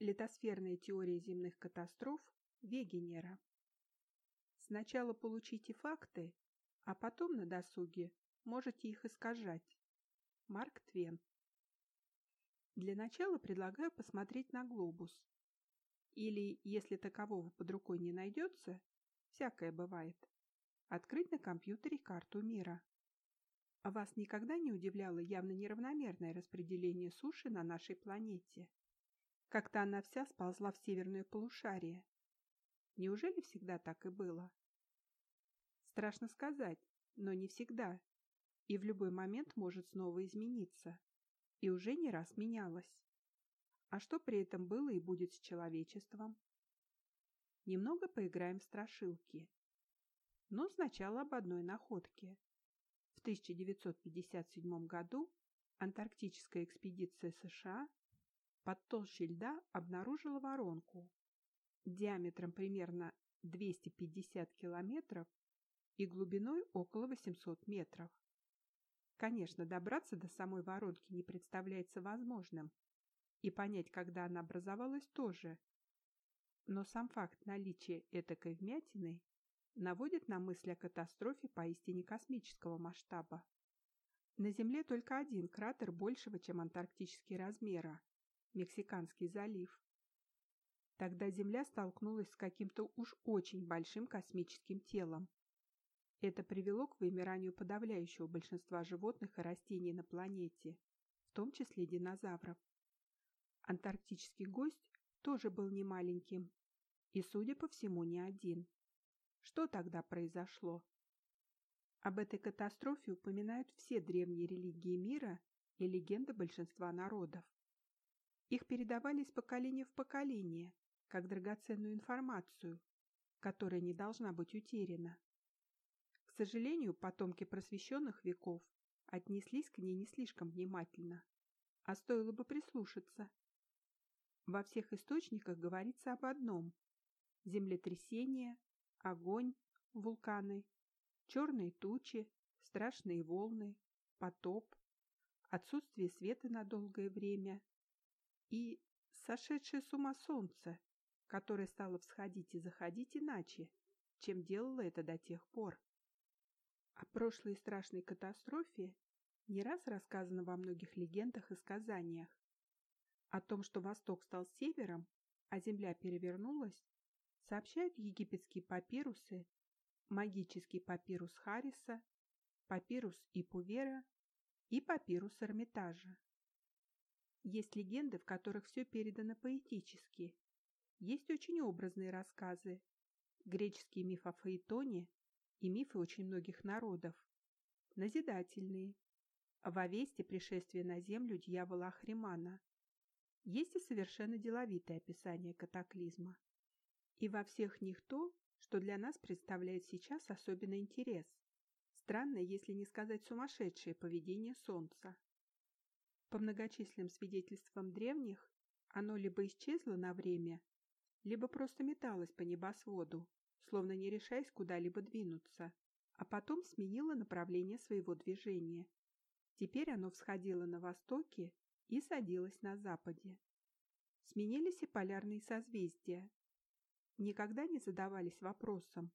Литосферная теория земных катастроф Вегенера. Сначала получите факты, а потом на досуге можете их искажать. Марк Твен. Для начала предлагаю посмотреть на глобус. Или, если такового под рукой не найдется, всякое бывает, открыть на компьютере карту мира. Вас никогда не удивляло явно неравномерное распределение суши на нашей планете? Как-то она вся сползла в северное полушарие. Неужели всегда так и было? Страшно сказать, но не всегда. И в любой момент может снова измениться. И уже не раз менялось. А что при этом было и будет с человечеством? Немного поиграем в страшилки. Но сначала об одной находке. В 1957 году антарктическая экспедиция США под толщей льда обнаружила воронку диаметром примерно 250 километров и глубиной около 800 метров. Конечно, добраться до самой воронки не представляется возможным, и понять, когда она образовалась, тоже. Но сам факт наличия этакой вмятины наводит на мысль о катастрофе поистине космического масштаба. На Земле только один кратер большего, чем антарктические размера – Мексиканский залив. Тогда Земля столкнулась с каким-то уж очень большим космическим телом. Это привело к вымиранию подавляющего большинства животных и растений на планете, в том числе динозавров. Антарктический гость тоже был немаленьким и, судя по всему, не один. Что тогда произошло? Об этой катастрофе упоминают все древние религии мира и легенды большинства народов. Их передавали из поколения в поколение, как драгоценную информацию, которая не должна быть утеряна. К сожалению, потомки просвещенных веков отнеслись к ней не слишком внимательно, а стоило бы прислушаться. Во всех источниках говорится об одном – землетрясение, огонь, вулканы, черные тучи, страшные волны, потоп, отсутствие света на долгое время и сошедшее с ума солнце, которое стало всходить и заходить иначе, чем делало это до тех пор. О прошлой страшной катастрофе не раз рассказано во многих легендах и сказаниях. О том, что Восток стал севером, а Земля перевернулась, сообщают египетские папирусы, магический папирус Хариса, папирус Ипувера и папирус Эрмитажа. Есть легенды, в которых все передано поэтически. Есть очень образные рассказы. Греческий миф о Фаэтоне и мифы очень многих народов. Назидательные. В Овесте пришествие на землю дьявола Ахримана. Есть и совершенно деловитое описание катаклизма. И во всех них то, что для нас представляет сейчас особенный интерес. Странное, если не сказать сумасшедшее поведение Солнца. По многочисленным свидетельствам древних, оно либо исчезло на время, либо просто металось по небосводу, словно не решаясь куда-либо двинуться, а потом сменило направление своего движения. Теперь оно всходило на востоке и садилось на западе. Сменились и полярные созвездия. Никогда не задавались вопросом,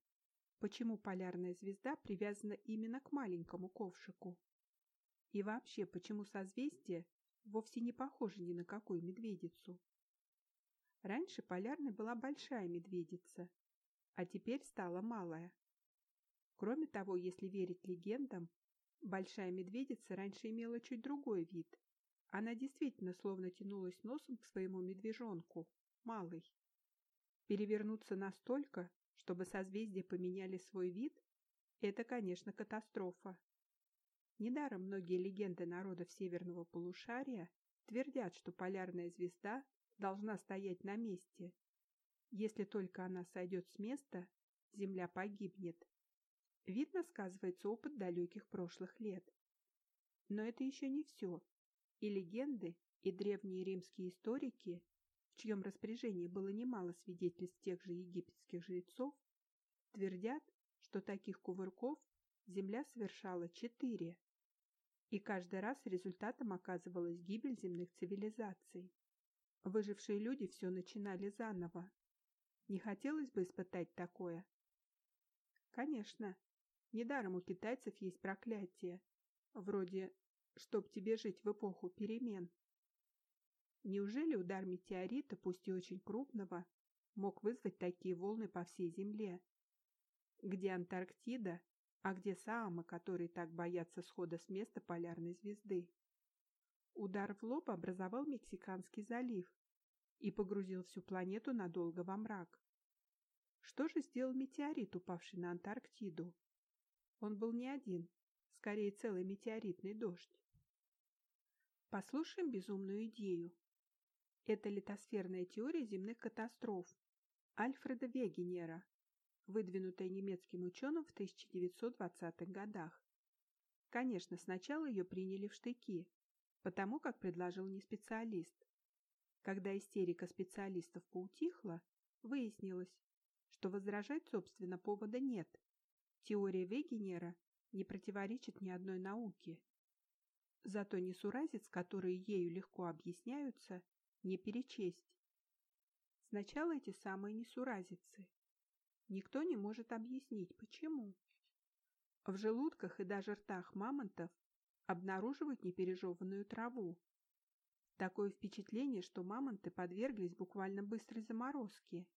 почему полярная звезда привязана именно к маленькому ковшику. И вообще, почему созвездия вовсе не похожи ни на какую медведицу. Раньше полярной была большая медведица, а теперь стала малая. Кроме того, если верить легендам, большая медведица раньше имела чуть другой вид. Она действительно словно тянулась носом к своему медвежонку, малый. Перевернуться настолько, чтобы созвездия поменяли свой вид, это, конечно, катастрофа. Недаром многие легенды народов северного полушария твердят, что полярная звезда должна стоять на месте, если только она сойдет с места, Земля погибнет. Видно сказывается опыт далеких прошлых лет. Но это еще не все. И легенды, и древние римские историки, в чьем распоряжении было немало свидетельств тех же египетских жрецов, твердят, что таких кувырков Земля совершала четыре. И каждый раз результатом оказывалась гибель земных цивилизаций. Выжившие люди все начинали заново. Не хотелось бы испытать такое? Конечно. Недаром у китайцев есть проклятие. Вроде «чтоб тебе жить в эпоху перемен». Неужели удар метеорита, пусть и очень крупного, мог вызвать такие волны по всей Земле? Где Антарктида, а где Саамы, которые так боятся схода с места полярной звезды? Удар в лоб образовал Мексиканский залив и погрузил всю планету надолго во мрак. Что же сделал метеорит, упавший на Антарктиду? Он был не один, скорее целый метеоритный дождь. Послушаем безумную идею. Это литосферная теория земных катастроф Альфреда Вегенера, выдвинутая немецким ученым в 1920-х годах. Конечно, сначала ее приняли в штыки, потому как предложил не специалист. Когда истерика специалистов поутихла, выяснилось, что возражать, собственно, повода нет. Теория Вегенера не противоречит ни одной науке. Зато несуразец, которые ею легко объясняются, не перечесть. Сначала эти самые несуразицы. Никто не может объяснить, почему. В желудках и даже ртах мамонтов обнаруживают непережеванную траву. Такое впечатление, что мамонты подверглись буквально быстрой заморозке.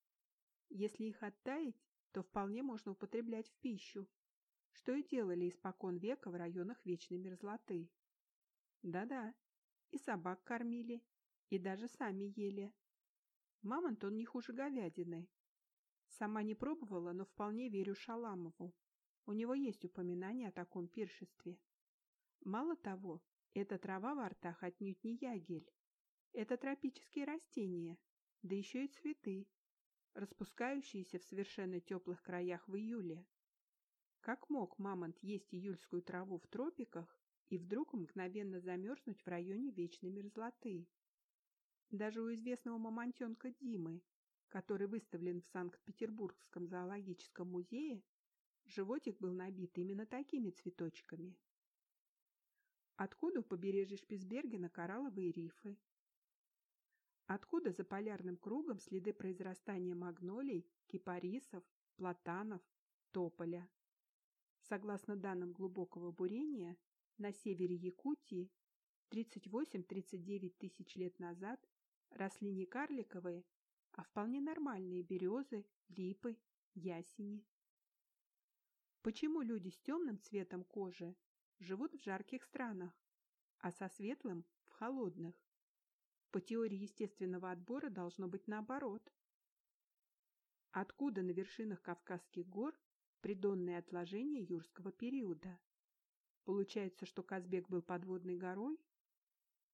Если их оттаять, то вполне можно употреблять в пищу, что и делали испокон века в районах вечной мерзлоты. Да-да, и собак кормили, и даже сами ели. Мамонт он не хуже говядины. Сама не пробовала, но вполне верю Шаламову. У него есть упоминание о таком пиршестве. Мало того, эта трава во ртах отнюдь не ягель. Это тропические растения, да еще и цветы, распускающиеся в совершенно теплых краях в июле. Как мог мамонт есть июльскую траву в тропиках и вдруг мгновенно замерзнуть в районе вечной мерзлоты? Даже у известного мамонтенка Димы, который выставлен в Санкт-Петербургском зоологическом музее, животик был набит именно такими цветочками. Откуда у побережья Шпицбергена коралловые рифы? Откуда за полярным кругом следы произрастания магнолий, кипарисов, платанов, тополя? Согласно данным глубокого бурения, на севере Якутии 38-39 тысяч лет назад росли не карликовые, а вполне нормальные березы, липы, ясени. Почему люди с темным цветом кожи живут в жарких странах, а со светлым – в холодных. По теории естественного отбора должно быть наоборот. Откуда на вершинах Кавказских гор придонные отложения юрского периода? Получается, что Казбек был подводной горой?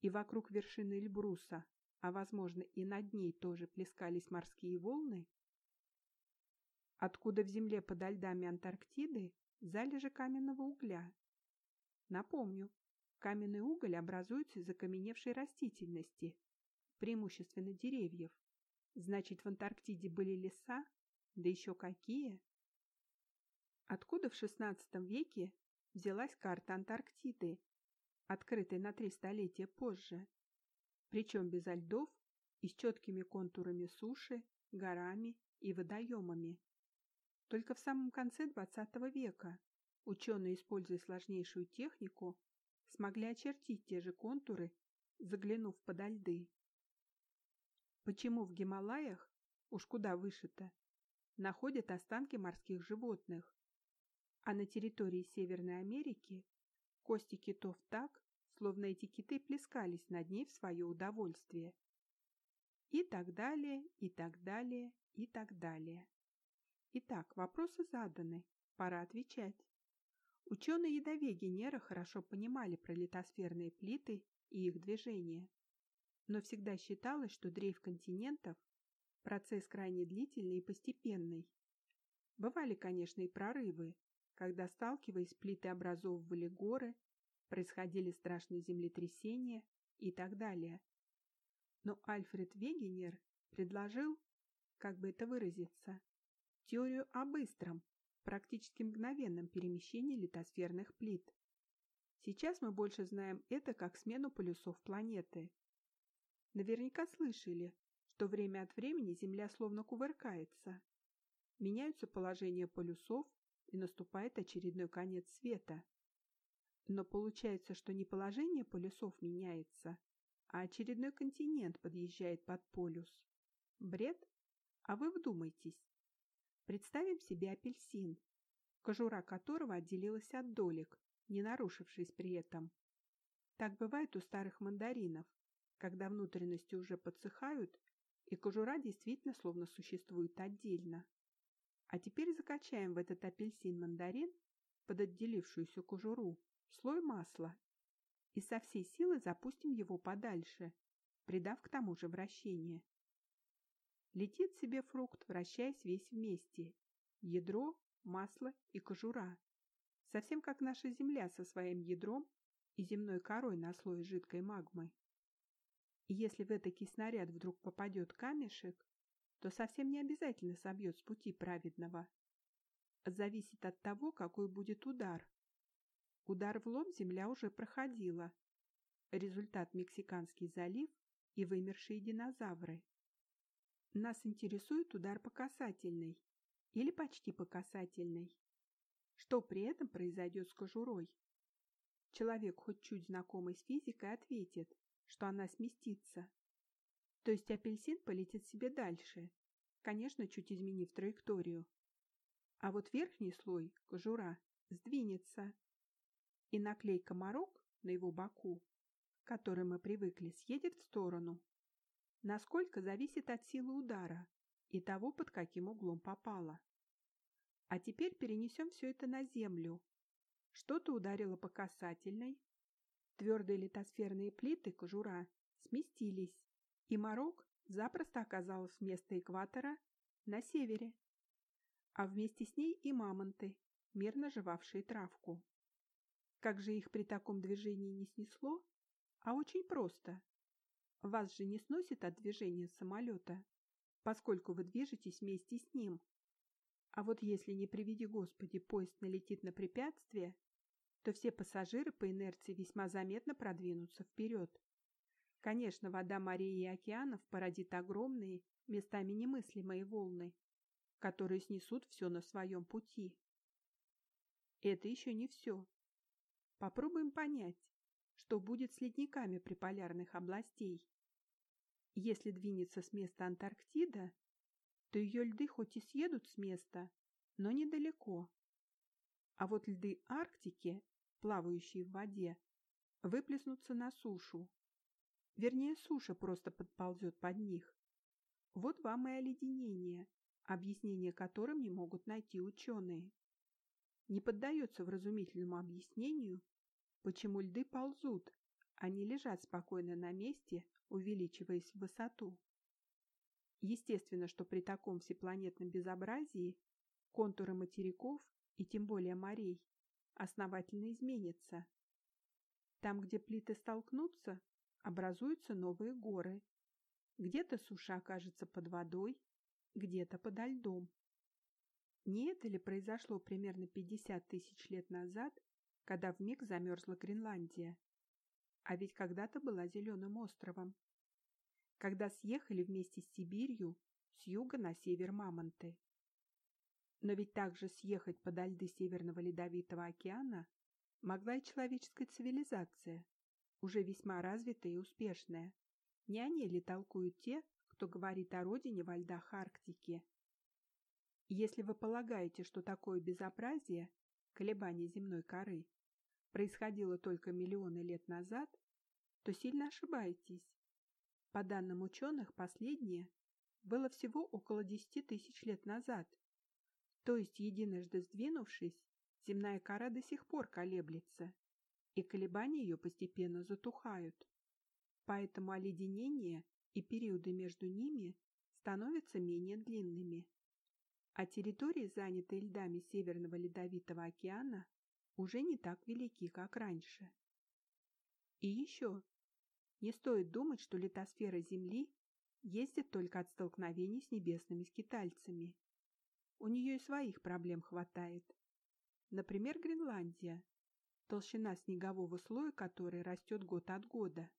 И вокруг вершины Эльбруса, а возможно и над ней тоже плескались морские волны? Откуда в земле подо льдами Антарктиды залежи каменного угля? Напомню, каменный уголь образуется из окаменевшей растительности, преимущественно деревьев. Значит, в Антарктиде были леса? Да еще какие! Откуда в XVI веке взялась карта Антарктиды, открытая на три столетия позже, причем без льдов и с четкими контурами суши, горами и водоемами? Только в самом конце XX века Ученые, используя сложнейшую технику, смогли очертить те же контуры, заглянув подо льды. Почему в Гималаях, уж куда выше-то, находят останки морских животных, а на территории Северной Америки кости китов так, словно эти киты плескались над ней в свое удовольствие. И так далее, и так далее, и так далее. Итак, вопросы заданы, пора отвечать. Ученые ядове Генера хорошо понимали про литосферные плиты и их движение, но всегда считалось, что дрейф континентов – процесс крайне длительный и постепенный. Бывали, конечно, и прорывы, когда, сталкиваясь, плиты образовывали горы, происходили страшные землетрясения и так далее. Но Альфред Вегенер предложил, как бы это выразиться, теорию о быстром, практически мгновенном перемещении литосферных плит. Сейчас мы больше знаем это как смену полюсов планеты. Наверняка слышали, что время от времени Земля словно кувыркается. Меняются положения полюсов, и наступает очередной конец света. Но получается, что не положение полюсов меняется, а очередной континент подъезжает под полюс. Бред? А вы вдумайтесь. Представим себе апельсин, кожура которого отделилась от долек, не нарушившись при этом. Так бывает у старых мандаринов, когда внутренности уже подсыхают, и кожура действительно словно существует отдельно. А теперь закачаем в этот апельсин-мандарин под отделившуюся кожуру слой масла и со всей силы запустим его подальше, придав к тому же вращение. Летит себе фрукт, вращаясь весь вместе. Ядро, масло и кожура. Совсем как наша Земля со своим ядром и земной корой на слое жидкой магмы. И если в этакий снаряд вдруг попадет камешек, то совсем не обязательно собьет с пути праведного. Зависит от того, какой будет удар. Удар в лоб земля уже проходила. Результат Мексиканский залив и вымершие динозавры. Нас интересует удар по касательной или почти по касательной. Что при этом произойдет с кожурой? Человек, хоть чуть знакомый с физикой, ответит, что она сместится. То есть апельсин полетит себе дальше, конечно, чуть изменив траекторию. А вот верхний слой, кожура, сдвинется. И наклейка «Марок» на его боку, к которой мы привыкли, съедет в сторону, насколько зависит от силы удара и того, под каким углом попало. А теперь перенесем все это на землю. Что-то ударило по касательной. Твердые литосферные плиты кожура сместились, и Марок запросто оказалась вместо экватора на севере, а вместе с ней и мамонты, мирно жевавшие травку. Как же их при таком движении не снесло? А очень просто. Вас же не сносит от движения самолета, поскольку вы движетесь вместе с ним. А вот если, не приведи Господи, поезд налетит на препятствие, то все пассажиры по инерции весьма заметно продвинутся вперед. Конечно, вода морей и океанов породит огромные, местами немыслимые волны, которые снесут все на своем пути. Это еще не все. Попробуем понять, что будет с ледниками при полярных областей. Если двинется с места Антарктида, то ее льды хоть и съедут с места, но недалеко. А вот льды Арктики, плавающие в воде, выплеснутся на сушу. Вернее, суша просто подползет под них. Вот вам и оледенение, объяснение которым не могут найти ученые. Не поддается вразумительному объяснению, почему льды ползут, а не лежат спокойно на месте увеличиваясь в высоту. Естественно, что при таком всепланетном безобразии контуры материков и тем более морей основательно изменятся. Там, где плиты столкнутся, образуются новые горы. Где-то суша окажется под водой, где-то подо льдом. Не это ли произошло примерно 50 тысяч лет назад, когда вмиг замерзла Гренландия? а ведь когда-то была зеленым островом. Когда съехали вместе с Сибирью с юга на север Мамонты. Но ведь также съехать подо льды Северного Ледовитого океана могла и человеческая цивилизация, уже весьма развитая и успешная. Не о ней ли толкуют те, кто говорит о родине во льдах Арктики? Если вы полагаете, что такое безобразие, колебание земной коры, происходило только миллионы лет назад, то сильно ошибаетесь. По данным ученых, последнее было всего около 10 тысяч лет назад. То есть, единожды сдвинувшись, земная кора до сих пор колеблется, и колебания ее постепенно затухают. Поэтому оледенение и периоды между ними становятся менее длинными. А территории, занятые льдами Северного Ледовитого океана, уже не так велики, как раньше. И еще, не стоит думать, что литосфера Земли ездит только от столкновений с небесными скитальцами. У нее и своих проблем хватает. Например, Гренландия, толщина снегового слоя которой растет год от года.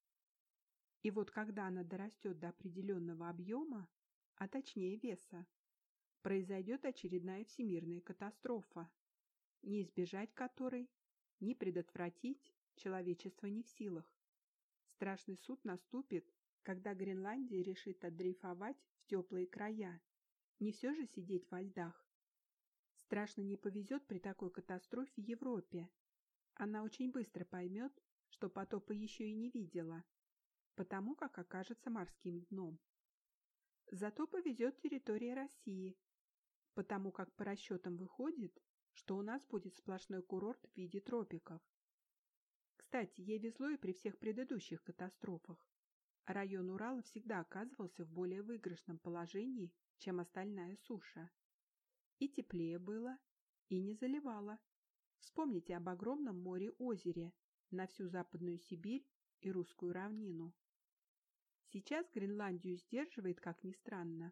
И вот когда она дорастет до определенного объема, а точнее веса, произойдет очередная всемирная катастрофа, не избежать которой, не предотвратить человечество не в силах. Страшный суд наступит, когда Гренландия решит отдрейфовать в теплые края. Не все же сидеть во льдах. Страшно не повезет при такой катастрофе Европе. Она очень быстро поймет, что потопа еще и не видела, потому как окажется морским дном. Зато повезет территория России, потому как по расчетам выходит, что у нас будет сплошной курорт в виде тропиков. Кстати, ей везло и при всех предыдущих катастрофах. Район Урала всегда оказывался в более выигрышном положении, чем остальная суша. И теплее было, и не заливало. Вспомните об огромном море-озере на всю Западную Сибирь и Русскую равнину. Сейчас Гренландию сдерживает, как ни странно,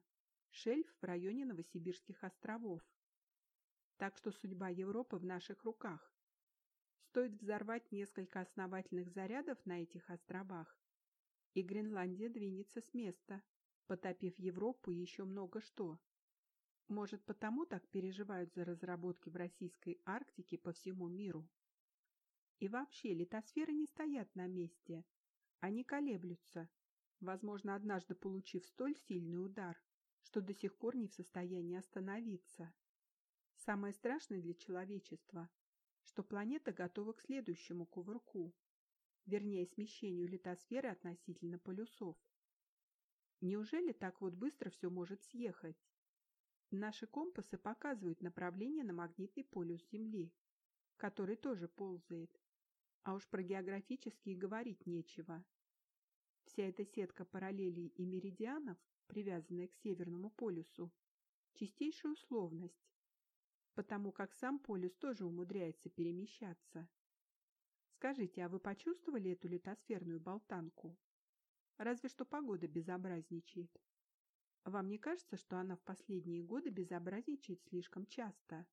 шельф в районе Новосибирских островов. Так что судьба Европы в наших руках. Стоит взорвать несколько основательных зарядов на этих островах, и Гренландия двинется с места, потопив Европу и еще много что. Может, потому так переживают за разработки в российской Арктике по всему миру. И вообще, литосферы не стоят на месте. Они колеблются, возможно, однажды получив столь сильный удар, что до сих пор не в состоянии остановиться. Самое страшное для человечества что планета готова к следующему кувырку, вернее смещению литосферы относительно полюсов. Неужели так вот быстро все может съехать? Наши компасы показывают направление на магнитный полюс Земли, который тоже ползает. А уж про географические говорить нечего. Вся эта сетка параллелей и меридианов, привязанная к Северному полюсу, чистейшая условность, потому как сам полюс тоже умудряется перемещаться. Скажите, а вы почувствовали эту литосферную болтанку? Разве что погода безобразничает. Вам не кажется, что она в последние годы безобразничает слишком часто?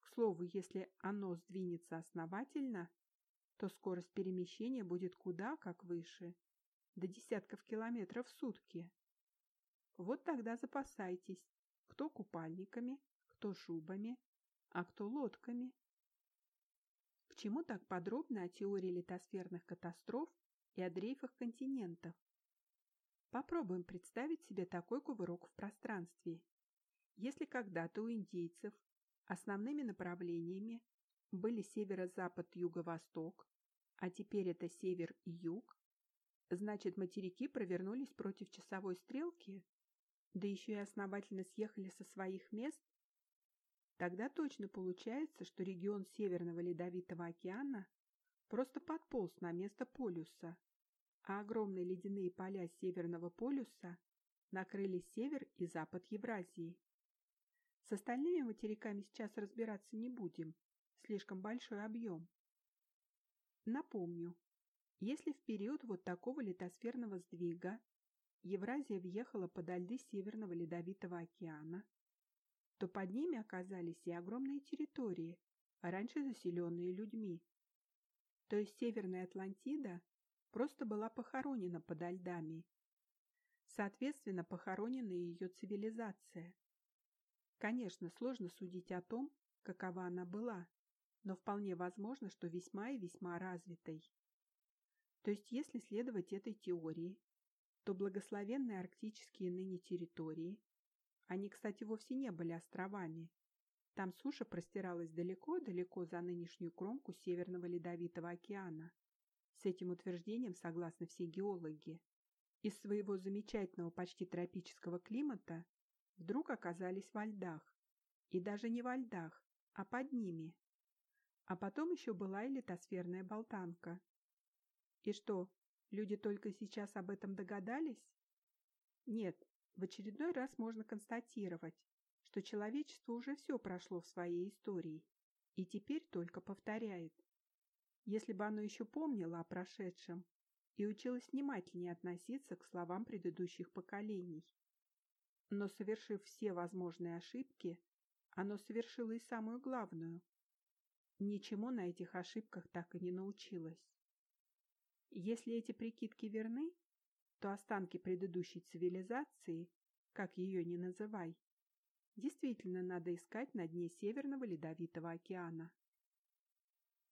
К слову, если оно сдвинется основательно, то скорость перемещения будет куда как выше, до десятков километров в сутки. Вот тогда запасайтесь, кто купальниками, кто шубами, а кто лодками. К чему так подробно о теории литосферных катастроф и о дрейфах континентов? Попробуем представить себе такой кувырок в пространстве. Если когда-то у индейцев основными направлениями были северо-запад, юго-восток, а теперь это север и юг, значит материки провернулись против часовой стрелки, да еще и основательно съехали со своих мест Тогда точно получается, что регион Северного Ледовитого океана просто подполз на место полюса, а огромные ледяные поля Северного полюса накрыли север и запад Евразии. С остальными материками сейчас разбираться не будем, слишком большой объем. Напомню, если в период вот такого литосферного сдвига Евразия въехала подо льды Северного Ледовитого океана, то под ними оказались и огромные территории, раньше заселенные людьми. То есть Северная Атлантида просто была похоронена подо льдами. Соответственно, похоронена и ее цивилизация. Конечно, сложно судить о том, какова она была, но вполне возможно, что весьма и весьма развитой. То есть, если следовать этой теории, то благословенные арктические ныне территории они, кстати, вовсе не были островами. Там суша простиралась далеко-далеко за нынешнюю кромку Северного Ледовитого океана. С этим утверждением согласны все геологи. Из своего замечательного почти тропического климата вдруг оказались во льдах. И даже не во льдах, а под ними. А потом еще была и литосферная болтанка. И что, люди только сейчас об этом догадались? Нет, в очередной раз можно констатировать, что человечество уже все прошло в своей истории и теперь только повторяет. Если бы оно еще помнило о прошедшем и училось внимательнее относиться к словам предыдущих поколений. Но совершив все возможные ошибки, оно совершило и самую главную. Ничему на этих ошибках так и не научилось. Если эти прикидки верны, то останки предыдущей цивилизации, как ее ни называй, действительно надо искать на дне Северного Ледовитого океана.